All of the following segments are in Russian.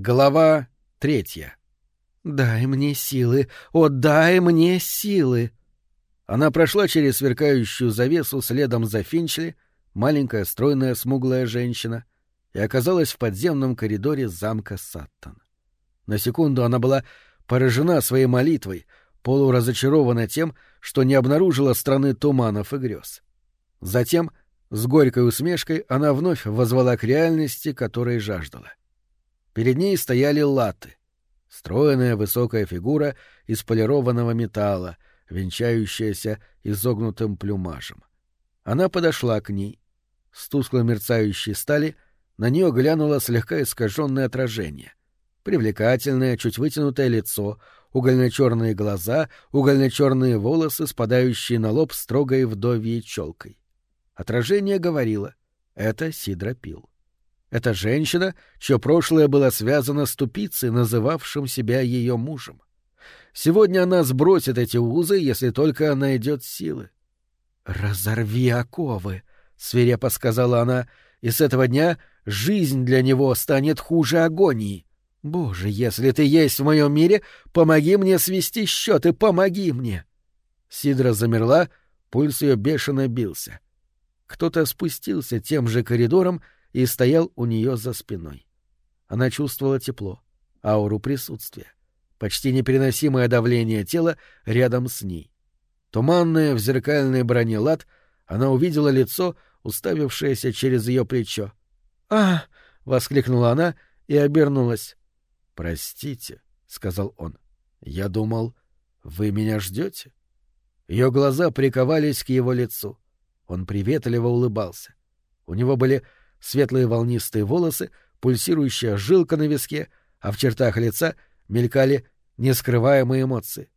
Глава третья. «Дай мне силы! О, дай мне силы!» Она прошла через сверкающую завесу следом за Финчли, маленькая, стройная, смуглая женщина, и оказалась в подземном коридоре замка Саттон. На секунду она была поражена своей молитвой, полуразочарована тем, что не обнаружила страны туманов и грез. Затем, с горькой усмешкой, она вновь возвала к реальности, которой жаждала. Перед ней стояли латы. Стройная высокая фигура из полированного металла, венчающаяся изогнутым плюмажем. Она подошла к ней. С тускло мерцающей стали на нее глянуло слегка искаженное отражение. Привлекательное, чуть вытянутое лицо, угольно-черные глаза, угольно-черные волосы, спадающие на лоб строгой вдовьей челкой. Отражение говорило — это Сидра пил. Это женщина, чье прошлое было связано с тупицей, называвшим себя ее мужем. Сегодня она сбросит эти узы, если только найдет силы. «Разорви оковы», — свирепо сказала она, — «и с этого дня жизнь для него станет хуже агонии. Боже, если ты есть в моем мире, помоги мне свести счеты, помоги мне!» Сидра замерла, пульс ее бешено бился. Кто-то спустился тем же коридором, — и стоял у нее за спиной. Она чувствовала тепло, ауру присутствия, почти непереносимое давление тела рядом с ней. Туманное в зеркальной броне лад, она увидела лицо, уставившееся через ее плечо. «А!» — воскликнула она и обернулась. «Простите», — сказал он. «Я думал, вы меня ждете?» Ее глаза приковались к его лицу. Он приветливо улыбался. У него были светлые волнистые волосы, пульсирующая жилка на виске, а в чертах лица мелькали нескрываемые эмоции.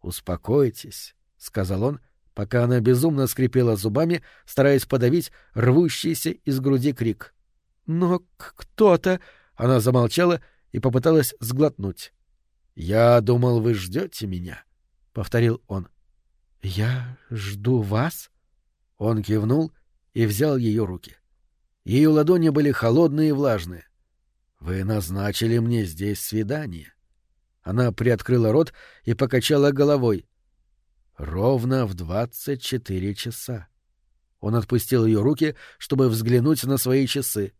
«Успокойтесь», — сказал он, пока она безумно скрипела зубами, стараясь подавить рвущийся из груди крик. «Но кто-то...» — она замолчала и попыталась сглотнуть. «Я думал, вы ждете меня», — повторил он. «Я жду вас?» Он кивнул и взял ее руки. Ее ладони были холодные и влажные. «Вы назначили мне здесь свидание». Она приоткрыла рот и покачала головой. «Ровно в двадцать четыре часа». Он отпустил ее руки, чтобы взглянуть на свои часы.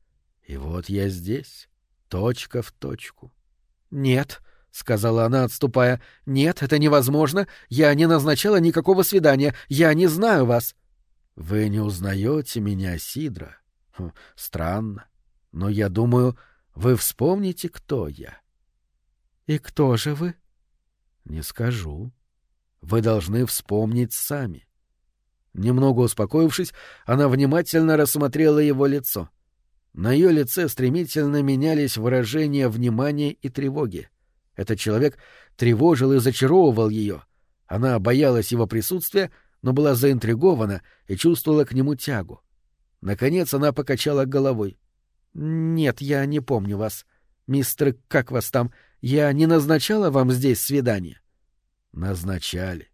«И вот я здесь, точка в точку». «Нет», — сказала она, отступая, — «нет, это невозможно. Я не назначала никакого свидания. Я не знаю вас». «Вы не узнаете меня, Сидра?» Странно. Но я думаю, вы вспомните, кто я. И кто же вы? Не скажу. Вы должны вспомнить сами. Немного успокоившись, она внимательно рассмотрела его лицо. На ее лице стремительно менялись выражения внимания и тревоги. Этот человек тревожил и зачаровывал ее. Она боялась его присутствия, но была заинтригована и чувствовала к нему тягу. Наконец она покачала головой. «Нет, я не помню вас. Мистер, как вас там? Я не назначала вам здесь свидание?» «Назначали.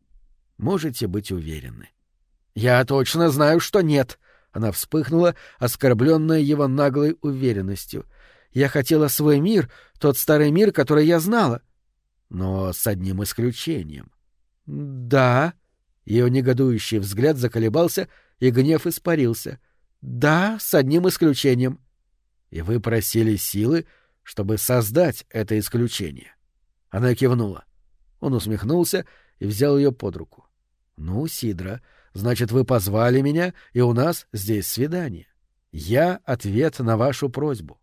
Можете быть уверены». «Я точно знаю, что нет!» Она вспыхнула, оскорбленная его наглой уверенностью. «Я хотела свой мир, тот старый мир, который я знала». «Но с одним исключением». «Да». Ее негодующий взгляд заколебался, и гнев испарился. Да, с одним исключением. И вы просили силы, чтобы создать это исключение. Она кивнула. Он усмехнулся и взял ее под руку. Ну, Сидра, значит, вы позвали меня, и у нас здесь свидание. Я ответ на вашу просьбу.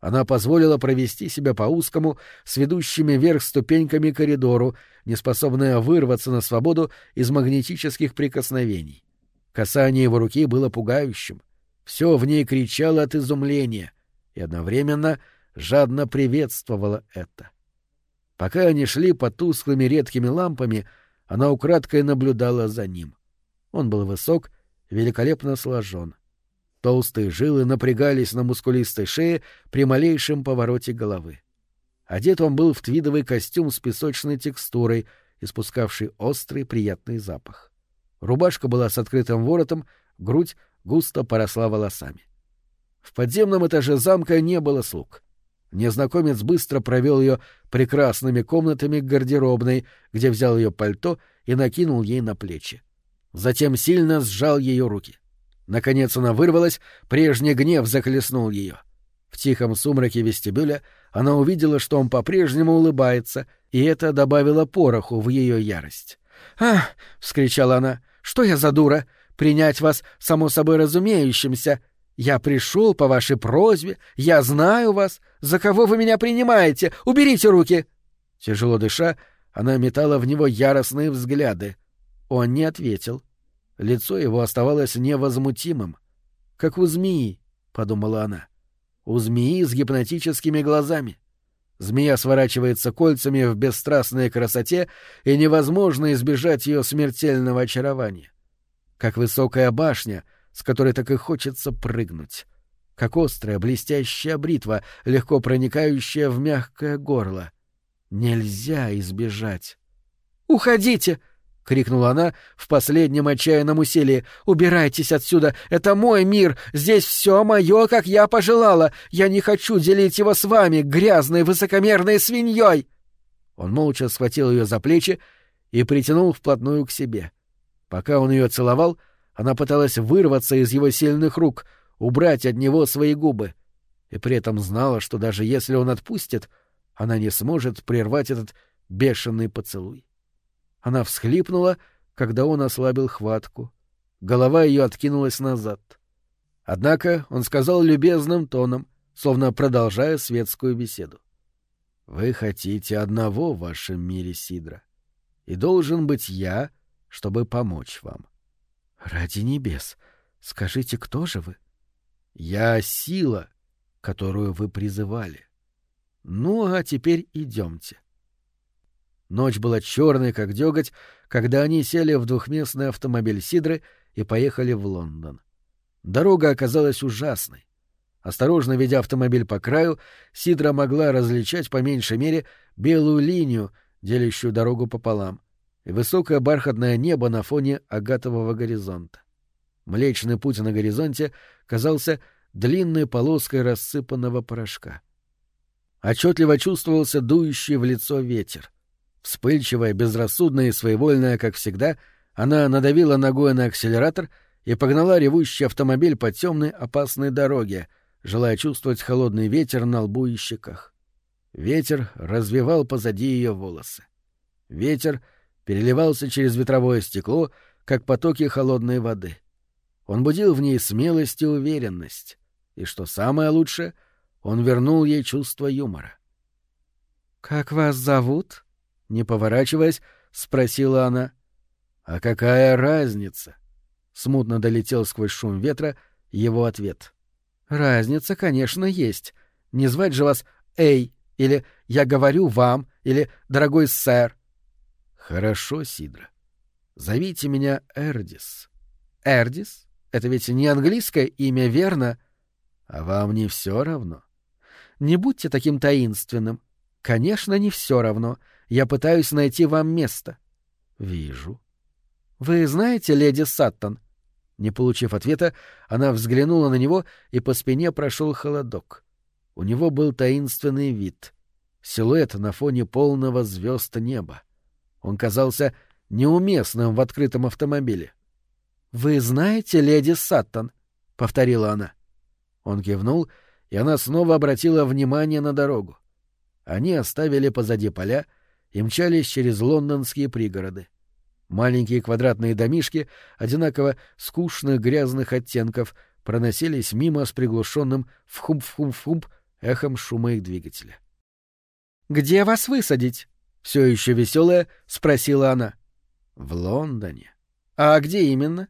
Она позволила провести себя по узкому, с ведущими вверх ступеньками коридору, неспособная вырваться на свободу из магнетических прикосновений. Касание его руки было пугающим. Все в ней кричало от изумления и одновременно жадно приветствовало это. Пока они шли под тусклыми редкими лампами, она украдкой наблюдала за ним. Он был высок, великолепно сложен. Толстые жилы напрягались на мускулистой шее при малейшем повороте головы. Одет он был в твидовый костюм с песочной текстурой, испускавший острый приятный запах. Рубашка была с открытым воротом, грудь густо поросла волосами. В подземном этаже замка не было слуг. Незнакомец быстро провел ее прекрасными комнатами к гардеробной, где взял ее пальто и накинул ей на плечи. Затем сильно сжал ее руки. Наконец она вырвалась, прежний гнев захлестнул ее. В тихом сумраке вестибюля она увидела, что он по-прежнему улыбается, и это добавило пороху в ее ярость. «Ах!» — вскричала она. «Что я за дура? Принять вас само собой разумеющимся. Я пришел по вашей просьбе, я знаю вас. За кого вы меня принимаете? Уберите руки!» Тяжело дыша, она метала в него яростные взгляды. Он не ответил. Лицо его оставалось невозмутимым. «Как у змеи», — подумала она. «У змеи с гипнотическими глазами». Змея сворачивается кольцами в бесстрастной красоте, и невозможно избежать ее смертельного очарования. Как высокая башня — с которой так и хочется прыгнуть. Как острая, блестящая бритва, легко проникающая в мягкое горло. Нельзя избежать. «Уходите!» — крикнула она в последнем отчаянном усилии. «Убирайтесь отсюда! Это мой мир! Здесь все мое, как я пожелала! Я не хочу делить его с вами, грязной, высокомерной свиньей!» Он молча схватил ее за плечи и притянул вплотную к себе. Пока он ее целовал, — она пыталась вырваться из его сильных рук, убрать от него свои губы, и при этом знала, что даже если он отпустит, она не сможет прервать этот бешеный поцелуй. Она всхлипнула, когда он ослабил хватку. Голова ее откинулась назад. Однако он сказал любезным тоном, словно продолжая светскую беседу. «Вы хотите одного в вашем мире, Сидра, и должен быть я, чтобы помочь вам. Ради небес, скажите, кто же вы? Я сила, которую вы призывали. Ну, а теперь идемте. Ночь была черной, как деготь, когда они сели в двухместный автомобиль Сидры и поехали в Лондон. Дорога оказалась ужасной. Осторожно ведя автомобиль по краю, Сидра могла различать по меньшей мере белую линию, делящую дорогу пополам и высокое бархатное небо на фоне агатового горизонта. Млечный путь на горизонте казался длинной полоской рассыпанного порошка. Отчетливо чувствовался дующий в лицо ветер. Вспыльчивая, безрассудная и своевольная, как всегда, она надавила ногой на акселератор и погнала ревущий автомобиль по темной опасной дороге, желая чувствовать холодный ветер на лбу и щеках. Ветер развивал позади ее волосы. Ветер — переливался через ветровое стекло, как потоки холодной воды. Он будил в ней смелость и уверенность, и, что самое лучшее, он вернул ей чувство юмора. «Как вас зовут?» — не поворачиваясь, спросила она. «А какая разница?» — смутно долетел сквозь шум ветра его ответ. «Разница, конечно, есть. Не звать же вас «Эй» или «Я говорю вам» или «Дорогой сэр». Хорошо, Сидра. Зовите меня Эрдис. Эрдис? Это ведь не английское имя, верно? А вам не все равно? Не будьте таким таинственным. Конечно, не все равно. Я пытаюсь найти вам место. Вижу. Вы знаете леди Саттон? Не получив ответа, она взглянула на него, и по спине прошел холодок. У него был таинственный вид. Силуэт на фоне полного звезд неба. Он казался неуместным в открытом автомобиле. «Вы знаете леди Саттон?» — повторила она. Он кивнул, и она снова обратила внимание на дорогу. Они оставили позади поля и мчались через лондонские пригороды. Маленькие квадратные домишки, одинаково скучных грязных оттенков, проносились мимо с приглушенным фхумп-фхумп-фхумп эхом шума их двигателя. «Где вас высадить?» Все еще веселая, спросила она. В Лондоне. А где именно?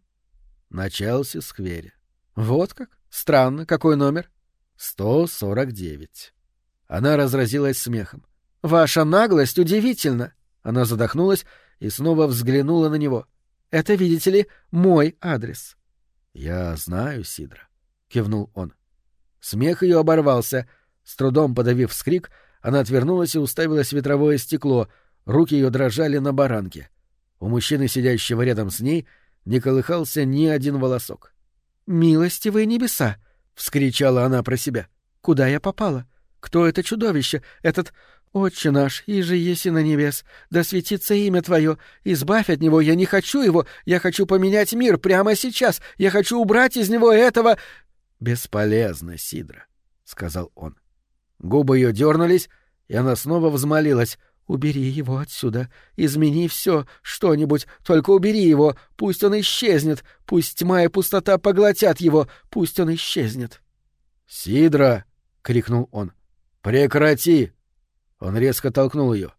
На Челси-сквере. Вот как? Странно. Какой номер? 149. Она разразилась смехом. Ваша наглость удивительна. Она задохнулась и снова взглянула на него. Это, видите ли, мой адрес. Я знаю, Сидра, кивнул он. Смех ее оборвался. С трудом подавив вскрик, она отвернулась и уставилась в ветровое стекло, руки ее дрожали на баранке. У мужчины, сидящего рядом с ней, не колыхался ни один волосок. «Милостивые небеса!» — вскричала она про себя. «Куда я попала? Кто это чудовище? Этот «Отче наш, иже еси на небес, да светится имя Твое, избавь от него, я не хочу его, я хочу поменять мир прямо сейчас, я хочу убрать из него этого...» «Бесполезно, Сидра», — сказал он. Губы ее дернулись, и она снова взмолилась. «Убери его отсюда, измени все, что-нибудь, только убери его, пусть он исчезнет, пусть тьма и пустота поглотят его, пусть он исчезнет». «Сидра!» — крикнул он. «Прекрати!» Он резко толкнул ее.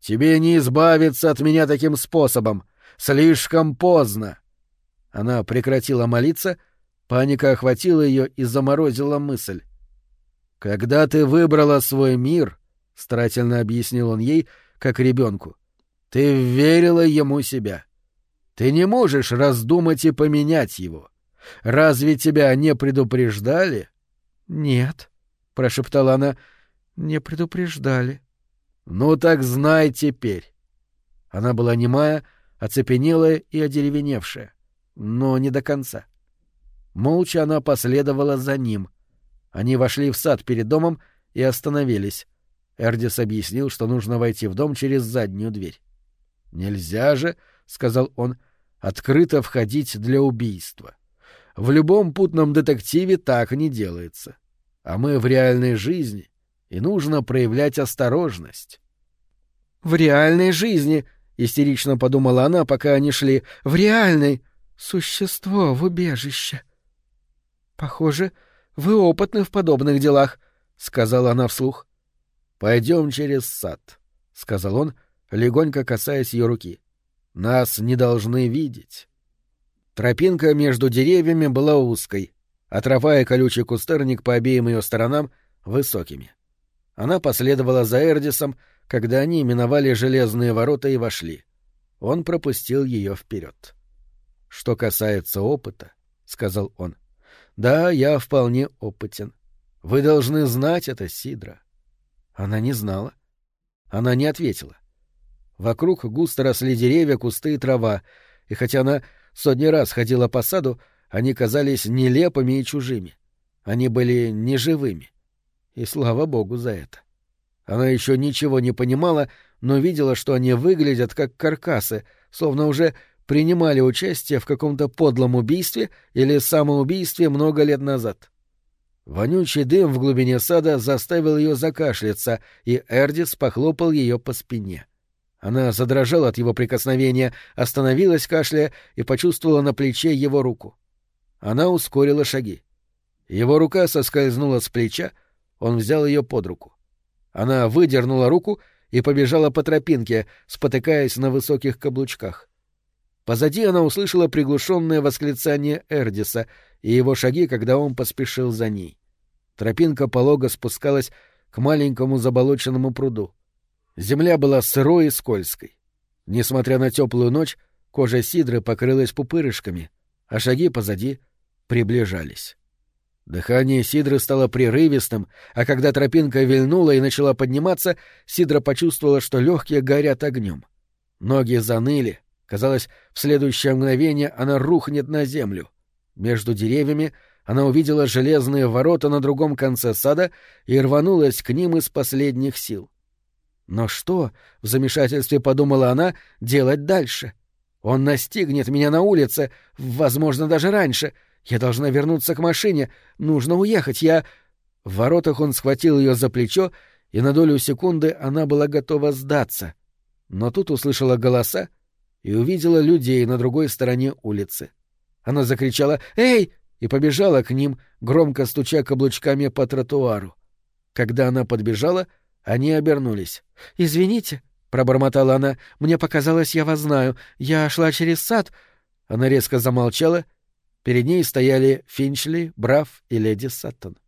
«Тебе не избавиться от меня таким способом! Слишком поздно!» Она прекратила молиться, паника охватила ее и заморозила мысль. «Когда ты выбрала свой мир», — старательно объяснил он ей, как ребенку, — «ты верила ему себя. Ты не можешь раздумать и поменять его. Разве тебя не предупреждали?» «Нет», — прошептала она, — не предупреждали. Ну так знай теперь. Она была немая, оцепенелая и одеревеневшая, но не до конца. Молча она последовала за ним. Они вошли в сад перед домом и остановились. Эрдис объяснил, что нужно войти в дом через заднюю дверь. «Нельзя же», — сказал он, — «открыто входить для убийства. В любом путном детективе так не делается. А мы в реальной жизни и нужно проявлять осторожность. «В реальной жизни!» — истерично подумала она, пока они шли. «В реальной! Существо в убежище!» «Похоже, вы опытны в подобных делах», — сказала она вслух. «Пойдем через сад», — сказал он, легонько касаясь ее руки. «Нас не должны видеть». Тропинка между деревьями была узкой, а трава и колючий кустарник по обеим ее сторонам — высокими. Она последовала за Эрдисом, когда они миновали железные ворота и вошли. Он пропустил ее вперед. Что касается опыта, сказал он, да, я вполне опытен. Вы должны знать это, Сидра. Она не знала. Она не ответила. Вокруг густо росли деревья, кусты и трава, и хотя она сотни раз ходила по саду, они казались нелепыми и чужими. Они были неживыми. И слава богу за это. Она еще ничего не понимала, но видела, что они выглядят как каркасы, словно уже принимали участие в каком-то подлом убийстве или самоубийстве много лет назад. Вонючий дым в глубине сада заставил ее закашляться, и Эрдис похлопал ее по спине. Она задрожала от его прикосновения, остановилась кашляя и почувствовала на плече его руку. Она ускорила шаги. Его рука соскользнула с плеча, он взял ее под руку. Она выдернула руку и побежала по тропинке, спотыкаясь на высоких каблучках. Позади она услышала приглушенное восклицание Эрдиса и его шаги, когда он поспешил за ней. Тропинка полого спускалась к маленькому заболоченному пруду. Земля была сырой и скользкой. Несмотря на теплую ночь, кожа Сидры покрылась пупырышками, а шаги позади приближались. Дыхание Сидры стало прерывистым, а когда тропинка вильнула и начала подниматься, Сидра почувствовала, что легкие горят огнем. Ноги заныли. Казалось, в следующее мгновение она рухнет на землю. Между деревьями она увидела железные ворота на другом конце сада и рванулась к ним из последних сил. Но что, в замешательстве подумала она, делать дальше? Он настигнет меня на улице, возможно, даже раньше — я должна вернуться к машине. Нужно уехать. Я...» В воротах он схватил ее за плечо, и на долю секунды она была готова сдаться. Но тут услышала голоса и увидела людей на другой стороне улицы. Она закричала «Эй!» и побежала к ним, громко стуча каблучками по тротуару. Когда она подбежала, они обернулись. «Извините», — пробормотала она, — «мне показалось, я вас знаю. Я шла через сад». Она резко замолчала — Перед ней стояли Финчли, Браф и леди Саттон.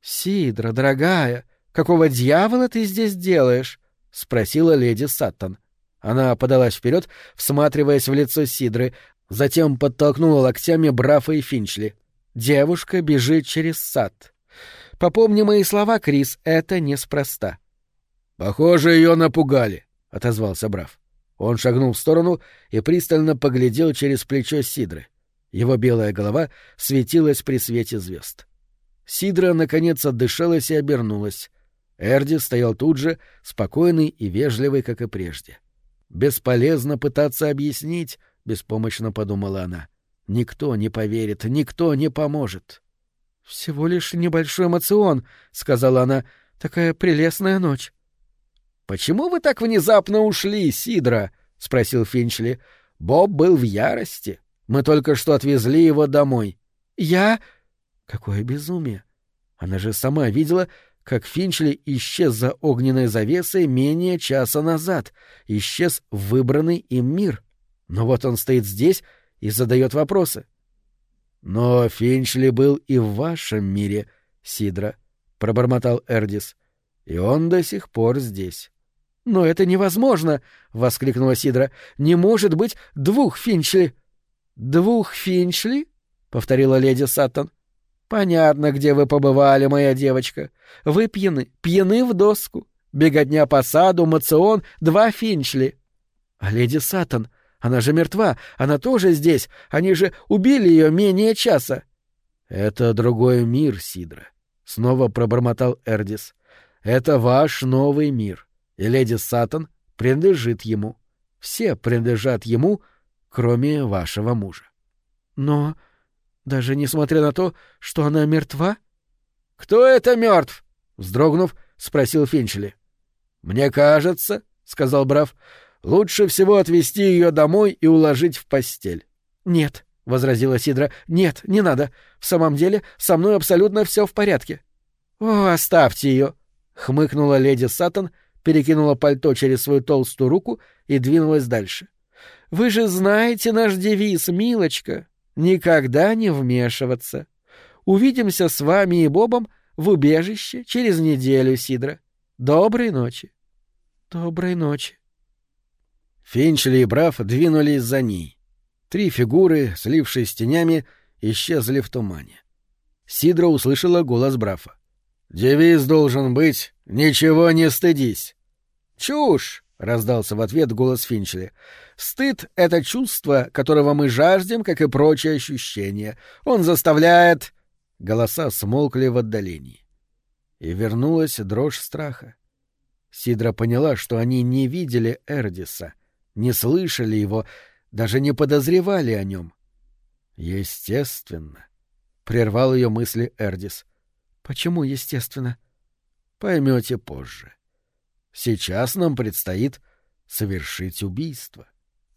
«Сидра, дорогая, какого дьявола ты здесь делаешь?» — спросила леди Саттон. Она подалась вперед, всматриваясь в лицо Сидры, затем подтолкнула локтями Брафа и Финчли. «Девушка бежит через сад. Попомни мои слова, Крис, это неспроста». «Похоже, ее напугали», — отозвался Браф. Он шагнул в сторону и пристально поглядел через плечо Сидры. Его белая голова светилась при свете звезд. Сидра, наконец, отдышалась и обернулась. Эрди стоял тут же, спокойный и вежливый, как и прежде. «Бесполезно пытаться объяснить», — беспомощно подумала она. «Никто не поверит, никто не поможет». «Всего лишь небольшой эмоцион», — сказала она. «Такая прелестная ночь». «Почему вы так внезапно ушли, Сидра?» — спросил Финчли. «Боб был в ярости. Мы только что отвезли его домой». «Я...» Какое безумие! Она же сама видела, как Финчли исчез за огненной завесой менее часа назад, исчез в выбранный им мир. Но вот он стоит здесь и задает вопросы. «Но Финчли был и в вашем мире, Сидра», — пробормотал Эрдис. «И он до сих пор здесь». «Но это невозможно!» — воскликнула Сидра. «Не может быть двух Финчли!» «Двух Финчли?» — повторила леди Саттон. «Понятно, где вы побывали, моя девочка. Вы пьяны, пьяны в доску. Беготня по саду, мацион, два Финчли». «А леди Саттон, она же мертва, она тоже здесь. Они же убили ее менее часа». «Это другой мир, Сидра», — снова пробормотал Эрдис. «Это ваш новый мир, и леди Саттон принадлежит ему. Все принадлежат ему, кроме вашего мужа». «Но даже несмотря на то, что она мертва? — Кто это мертв? — вздрогнув, спросил Финчели. — Мне кажется, — сказал Брав, — лучше всего отвезти ее домой и уложить в постель. — Нет, — возразила Сидра, — нет, не надо. В самом деле, со мной абсолютно все в порядке. — О, оставьте ее! — хмыкнула леди Саттон, перекинула пальто через свою толстую руку и двинулась дальше. — Вы же знаете наш девиз, милочка. Никогда не вмешиваться. Увидимся с вами и Бобом в убежище через неделю, Сидра. Доброй ночи. Доброй ночи. Финчли и Браф двинулись за ней. Три фигуры, слившись с тенями, исчезли в тумане. Сидра услышала голос Брафа. «Девиз должен быть «Ничего не стыдись». «Чушь!» — раздался в ответ голос Финчли. «Стыд — это чувство, которого мы жаждем, как и прочие ощущения. Он заставляет...» Голоса смолкли в отдалении. И вернулась дрожь страха. Сидра поняла, что они не видели Эрдиса, не слышали его, даже не подозревали о нем. «Естественно», — прервал ее мысли Эрдис. «Почему естественно?» «Поймете позже». Сейчас нам предстоит совершить убийство.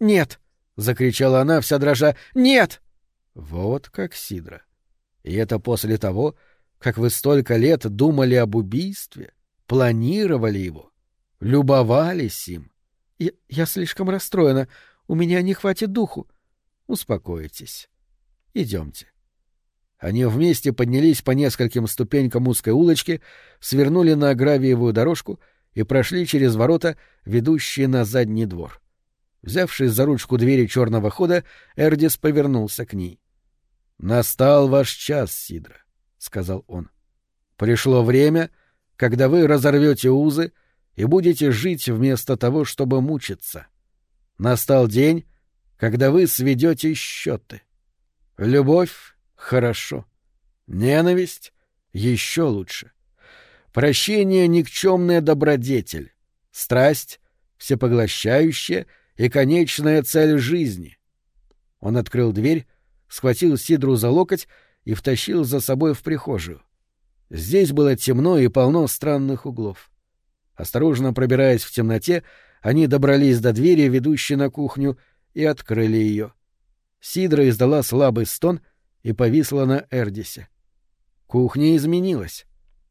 «Нет!» — закричала она, вся дрожа. «Нет!» Вот как Сидра. И это после того, как вы столько лет думали об убийстве, планировали его, любовались им. Я, я слишком расстроена. У меня не хватит духу. Успокойтесь. Идемте. Они вместе поднялись по нескольким ступенькам узкой улочки, свернули на гравиевую дорожку — и прошли через ворота, ведущие на задний двор. Взявшись за ручку двери черного хода, Эрдис повернулся к ней. «Настал ваш час, Сидра», — сказал он. «Пришло время, когда вы разорвете узы и будете жить вместо того, чтобы мучиться. Настал день, когда вы сведете счеты. Любовь — хорошо. Ненависть — еще лучше. Прощение — никчемная добродетель. Страсть — всепоглощающая и конечная цель жизни. Он открыл дверь, схватил Сидру за локоть и втащил за собой в прихожую. Здесь было темно и полно странных углов. Осторожно пробираясь в темноте, они добрались до двери, ведущей на кухню, и открыли ее. Сидра издала слабый стон и повисла на Эрдисе. Кухня изменилась.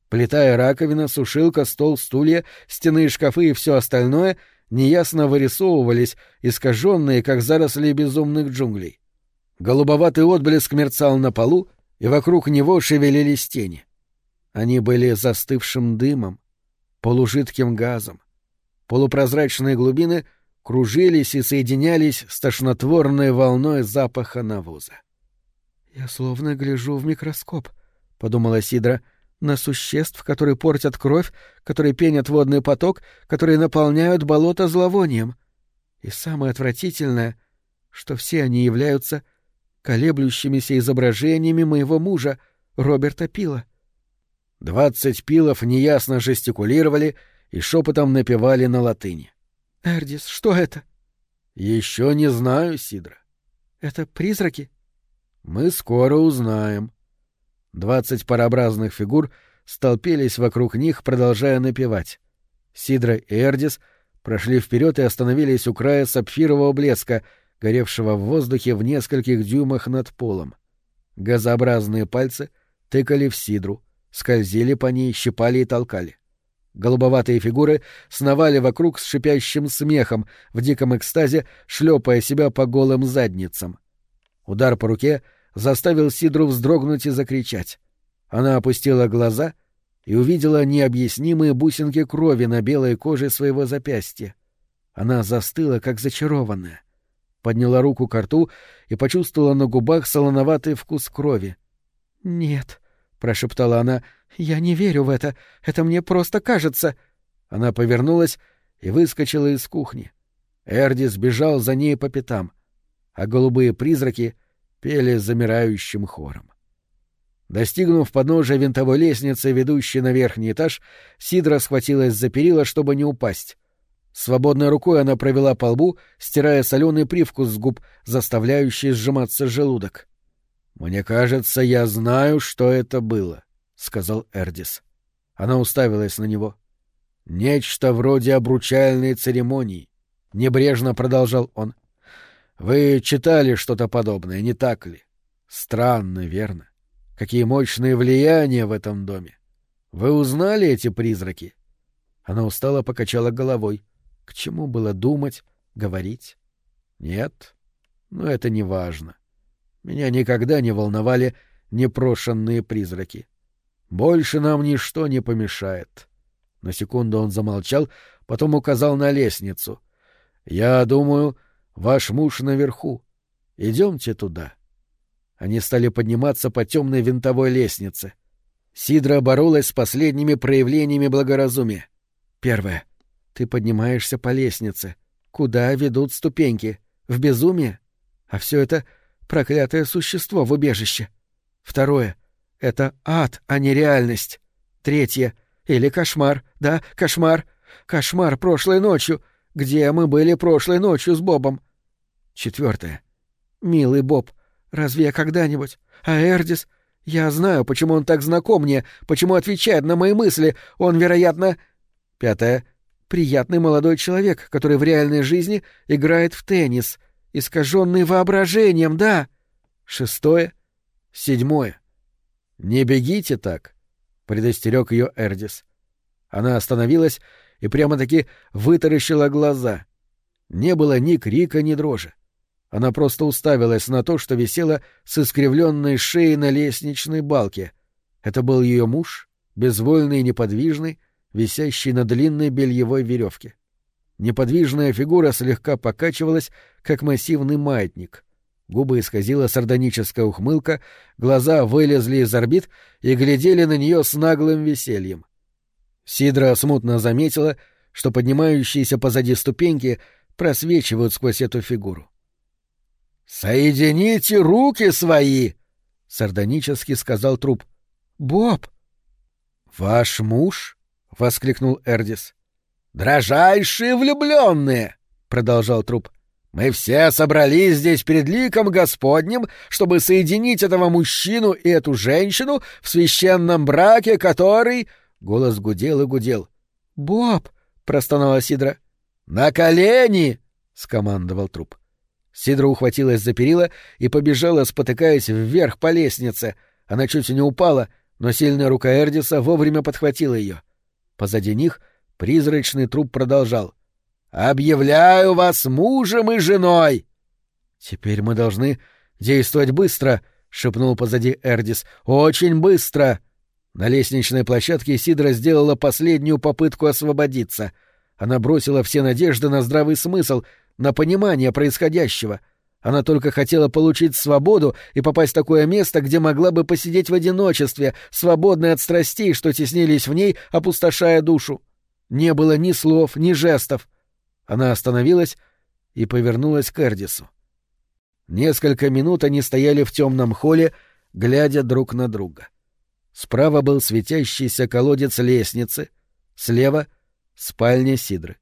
Плита и раковина, сушилка, стол, стулья, стены и шкафы и все остальное неясно вырисовывались, искаженные, как заросли безумных джунглей. Голубоватый отблеск мерцал на полу, и вокруг него шевелились тени. Они были застывшим дымом, полужидким газом. Полупрозрачные глубины кружились и соединялись с тошнотворной волной запаха навоза. — Я словно гляжу в микроскоп, — подумала Сидра, — на существ, которые портят кровь, которые пенят водный поток, которые наполняют болото зловонием. И самое отвратительное, что все они являются колеблющимися изображениями моего мужа, Роберта Пила. Двадцать пилов неясно жестикулировали и шепотом напевали на латыни. — Эрдис, что это? — Еще не знаю, Сидра. — Это призраки? — Мы скоро узнаем. Двадцать парообразных фигур столпились вокруг них, продолжая напевать. Сидра и Эрдис прошли вперед и остановились у края сапфирового блеска, горевшего в воздухе в нескольких дюймах над полом. Газообразные пальцы тыкали в Сидру — скользили по ней, щипали и толкали. Голубоватые фигуры сновали вокруг с шипящим смехом, в диком экстазе, шлепая себя по голым задницам. Удар по руке заставил Сидру вздрогнуть и закричать. Она опустила глаза и увидела необъяснимые бусинки крови на белой коже своего запястья. Она застыла, как зачарованная. Подняла руку к рту и почувствовала на губах солоноватый вкус крови. «Нет», — прошептала она. «Я не верю в это. Это мне просто кажется». Она повернулась и выскочила из кухни. Эрди сбежал за ней по пятам, а голубые призраки пели замирающим хором. Достигнув подножия винтовой лестницы, ведущей на верхний этаж, Сидра схватилась за перила, чтобы не упасть. Свободной рукой она провела по лбу, стирая соленый привкус с губ, заставляющий сжиматься желудок. «Мне кажется, я знаю, что это было», — сказал Эрдис. Она уставилась на него. «Нечто вроде обручальной церемонии», — небрежно продолжал он. «Вы читали что-то подобное, не так ли? Странно, верно? Какие мощные влияния в этом доме. Вы узнали эти призраки?» Она устало покачала головой. К чему было думать, говорить? «Нет, но это не важно. Меня никогда не волновали непрошенные призраки. Больше нам ничто не помешает. На секунду он замолчал, потом указал на лестницу. Я думаю, ваш муж наверху. Идемте туда. Они стали подниматься по темной винтовой лестнице. Сидра боролась с последними проявлениями благоразумия. Первое. Ты поднимаешься по лестнице. Куда ведут ступеньки? В безумие? А все это проклятое существо в убежище. Второе — это ад, а не реальность. Третье — или кошмар, да, кошмар. Кошмар прошлой ночью. Где мы были прошлой ночью с Бобом? Четвертое. Милый Боб, разве я когда-нибудь... А Эрдис... Я знаю, почему он так знаком мне, почему отвечает на мои мысли. Он, вероятно... Пятое. Приятный молодой человек, который в реальной жизни играет в теннис — искаженный воображением, да. Шестое, седьмое. Не бегите так, предостерег ее Эрдис. Она остановилась и прямо-таки вытаращила глаза. Не было ни крика, ни дрожи. Она просто уставилась на то, что висело с искривленной шеей на лестничной балке. Это был ее муж, безвольный и неподвижный, висящий на длинной бельевой веревке. Неподвижная фигура слегка покачивалась, как массивный маятник. Губы исказила сардоническая ухмылка, глаза вылезли из орбит и глядели на нее с наглым весельем. Сидра смутно заметила, что поднимающиеся позади ступеньки просвечивают сквозь эту фигуру. «Соедините руки свои!» — сардонически сказал труп. «Боб!» «Ваш муж?» — воскликнул Эрдис. «Дрожайшие влюбленные!» — продолжал труп. «Мы все собрались здесь перед ликом Господним, чтобы соединить этого мужчину и эту женщину в священном браке, который...» Голос гудел и гудел. «Боб!» — простонала Сидра. «На колени!» — скомандовал труп. Сидра ухватилась за перила и побежала, спотыкаясь вверх по лестнице. Она чуть не упала, но сильная рука Эрдиса вовремя подхватила ее. Позади них Призрачный труп продолжал. «Объявляю вас мужем и женой!» «Теперь мы должны действовать быстро», — шепнул позади Эрдис. «Очень быстро!» На лестничной площадке Сидра сделала последнюю попытку освободиться. Она бросила все надежды на здравый смысл, на понимание происходящего. Она только хотела получить свободу и попасть в такое место, где могла бы посидеть в одиночестве, свободной от страстей, что теснились в ней, опустошая душу. Не было ни слов, ни жестов. Она остановилась и повернулась к Эрдису. Несколько минут они стояли в темном холле, глядя друг на друга. Справа был светящийся колодец лестницы, слева — спальня Сидры.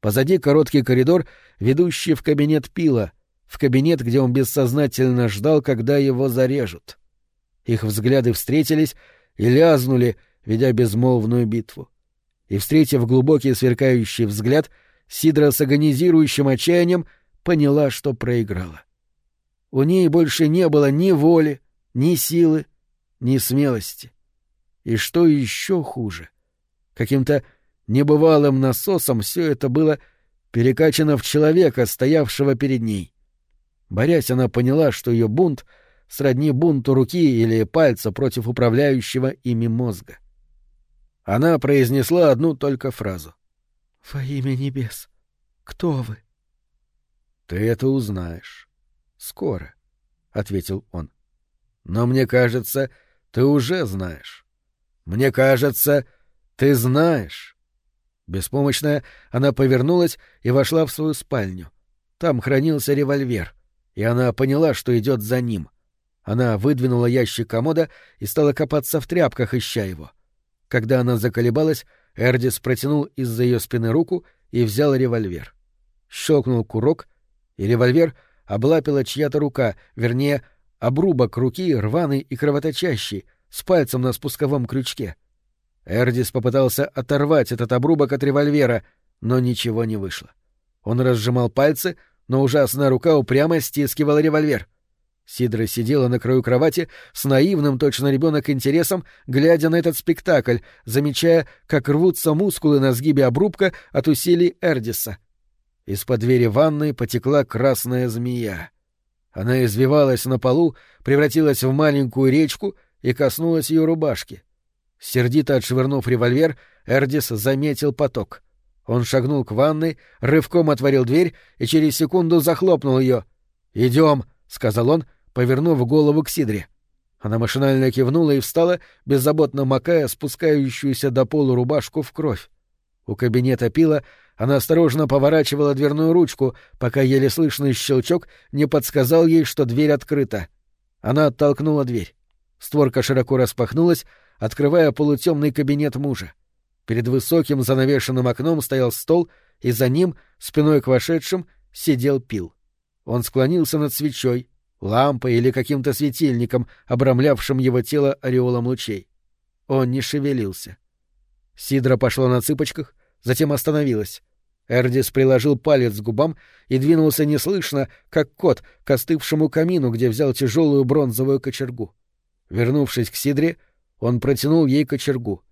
Позади короткий коридор, ведущий в кабинет Пила, в кабинет, где он бессознательно ждал, когда его зарежут. Их взгляды встретились и лязнули, ведя безмолвную битву. И, встретив глубокий сверкающий взгляд, Сидра с агонизирующим отчаянием поняла, что проиграла. У ней больше не было ни воли, ни силы, ни смелости. И что еще хуже, каким-то небывалым насосом все это было перекачано в человека, стоявшего перед ней. Борясь, она поняла, что ее бунт сродни бунту руки или пальца против управляющего ими мозга. Она произнесла одну только фразу. «Во имя небес, кто вы?» «Ты это узнаешь. Скоро», — ответил он. «Но мне кажется, ты уже знаешь. Мне кажется, ты знаешь». Беспомощная, она повернулась и вошла в свою спальню. Там хранился револьвер, и она поняла, что идет за ним. Она выдвинула ящик комода и стала копаться в тряпках, ища его. Когда она заколебалась, Эрдис протянул из-за ее спины руку и взял револьвер. Щелкнул курок, и револьвер облапила чья-то рука, вернее, обрубок руки, рваный и кровоточащий, с пальцем на спусковом крючке. Эрдис попытался оторвать этот обрубок от револьвера, но ничего не вышло. Он разжимал пальцы, но ужасная рука упрямо стискивала револьвер. Сидра сидела на краю кровати с наивным, точно ребенок, интересом, глядя на этот спектакль, замечая, как рвутся мускулы на сгибе обрубка от усилий Эрдиса. Из-под двери ванной потекла красная змея. Она извивалась на полу, превратилась в маленькую речку и коснулась ее рубашки. Сердито отшвырнув револьвер, Эрдис заметил поток. Он шагнул к ванной, рывком отворил дверь и через секунду захлопнул ее. «Идем», — сказал он, повернув голову к Сидре. Она машинально кивнула и встала, беззаботно макая спускающуюся до полу рубашку в кровь. У кабинета пила она осторожно поворачивала дверную ручку, пока еле слышный щелчок не подсказал ей, что дверь открыта. Она оттолкнула дверь. Створка широко распахнулась, открывая полутемный кабинет мужа. Перед высоким занавешенным окном стоял стол, и за ним, спиной к вошедшим, сидел пил. Он склонился над свечой, лампой или каким-то светильником, обрамлявшим его тело ореолом лучей. Он не шевелился. Сидра пошла на цыпочках, затем остановилась. Эрдис приложил палец к губам и двинулся неслышно, как кот, к остывшему камину, где взял тяжелую бронзовую кочергу. Вернувшись к Сидре, он протянул ей кочергу.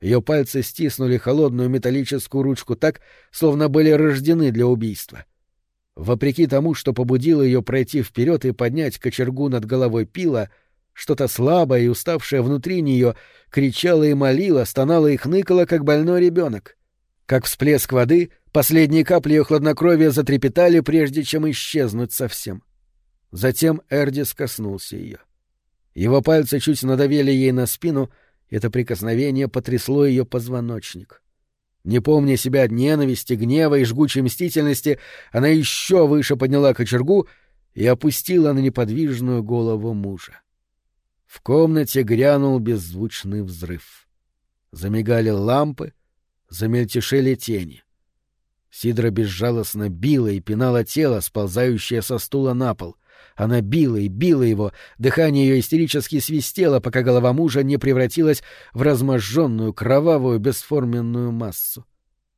Ее пальцы стиснули холодную металлическую ручку так, словно были рождены для убийства. Вопреки тому, что побудило ее пройти вперед и поднять кочергу над головой пила, что-то слабое и уставшее внутри нее кричало и молило, стонало и хныкало, как больной ребенок. Как всплеск воды, последние капли ее хладнокровия затрепетали, прежде чем исчезнуть совсем. Затем Эрдис коснулся ее. Его пальцы чуть надавили ей на спину, это прикосновение потрясло ее позвоночник. Не помня себя от ненависти, гнева и жгучей мстительности, она еще выше подняла кочергу и опустила на неподвижную голову мужа. В комнате грянул беззвучный взрыв. Замигали лампы, замельтешили тени. Сидра безжалостно била и пинала тело, сползающее со стула на пол. Она била и била его, дыхание ее истерически свистело, пока голова мужа не превратилась в разможженную, кровавую, бесформенную массу.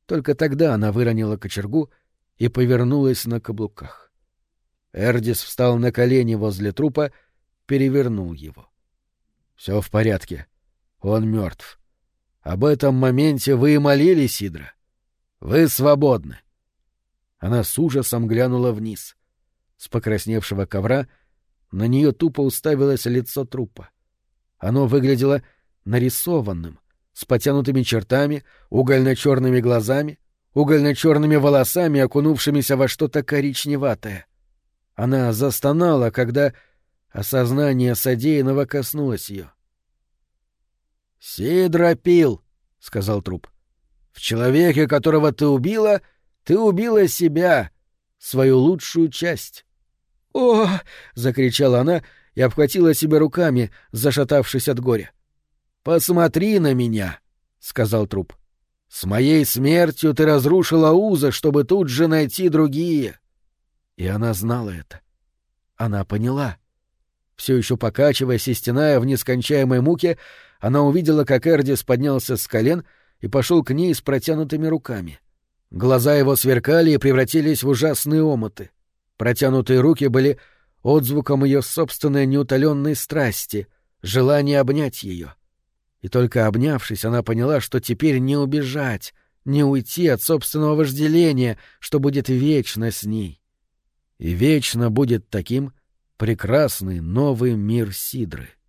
Только тогда она выронила кочергу и повернулась на каблуках. Эрдис встал на колени возле трупа, перевернул его. — Все в порядке. Он мертв. Об этом моменте вы и молили, Сидра. Вы свободны. Она с ужасом глянула вниз — с покрасневшего ковра на нее тупо уставилось лицо трупа. Оно выглядело нарисованным, с потянутыми чертами, угольно-черными глазами, угольно-черными волосами, окунувшимися во что-то коричневатое. Она застонала, когда осознание содеянного коснулось ее. «Сидра пил», — сказал труп. «В человеке, которого ты убила, ты убила себя, свою лучшую часть». «О!» — закричала она и обхватила себя руками, зашатавшись от горя. «Посмотри на меня», — сказал труп. «С моей смертью ты разрушила узы, чтобы тут же найти другие». И она знала это. Она поняла. Все еще покачиваясь и стеная в нескончаемой муке, она увидела, как Эрдис поднялся с колен и пошел к ней с протянутыми руками. Глаза его сверкали и превратились в ужасные омуты. Протянутые руки были отзвуком ее собственной неутоленной страсти, желания обнять ее. И только обнявшись, она поняла, что теперь не убежать, не уйти от собственного вожделения, что будет вечно с ней. И вечно будет таким прекрасный новый мир Сидры. —